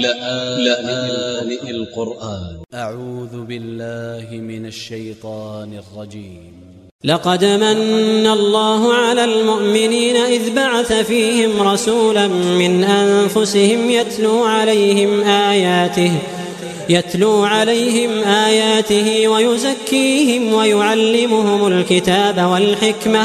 لآن القرآن. أ ع و ذ ب ا ل ل ه من ا ل ش ي ط ا ن ا ل ج ي م لقد من الله على المؤمنين إذ بعث فيهم رسولا من أنفسهم يتلو عليهم آياته يتلو عليهم آياته ويزكيهم ويعلمهم الكتاب والحكمة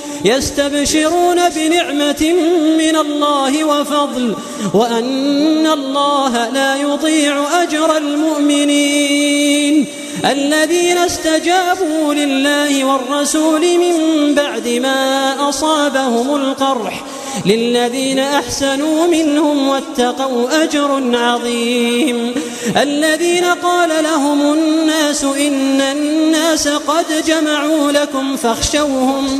يستبشرون بنعمة من الله وفضل وأن الله لا يضيع أجر المؤمنين. الذين استجابوا لله والرسول من بعد ما أصابهم القرح للذين أحسنوا منهم واتقوا أجر عظيم. الذين قال لهم الناس إن الناس قد جمعوا لكم فاخشوهم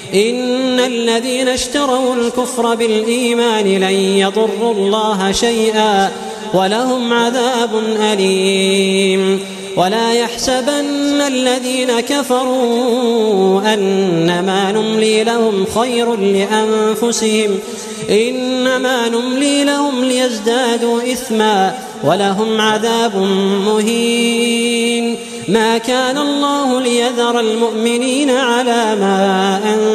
إن الذين اشتروا الكفر بالإيمان لن يضروا الله شيئا ولهم عذاب أليم. ولا يحسبن الذين كفروا أنما نملي لهم خير لأنفسهم إنما نملي لهم ليزدادوا إثما ولهم عذاب مهين. ما كان الله ليذر المؤمنين على ما